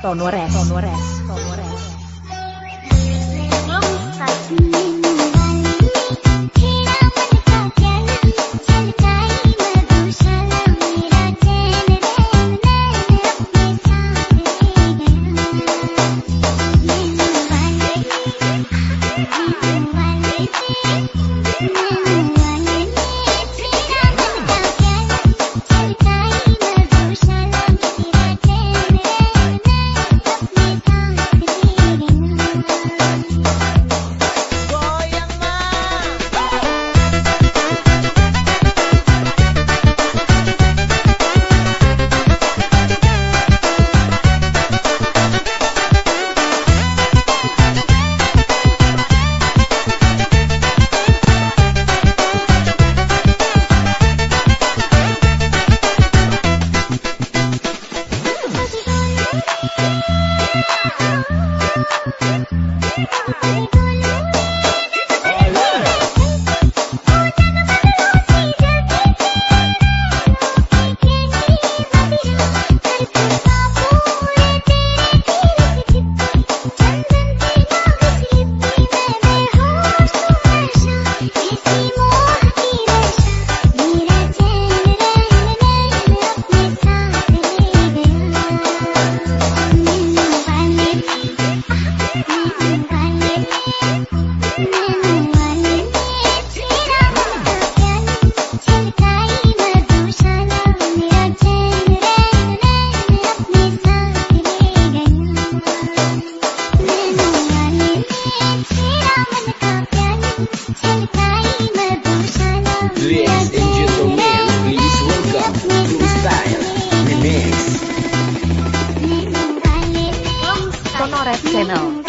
Sono re, sono re, sono re. Ladies and gentlemen, please welcome Channel.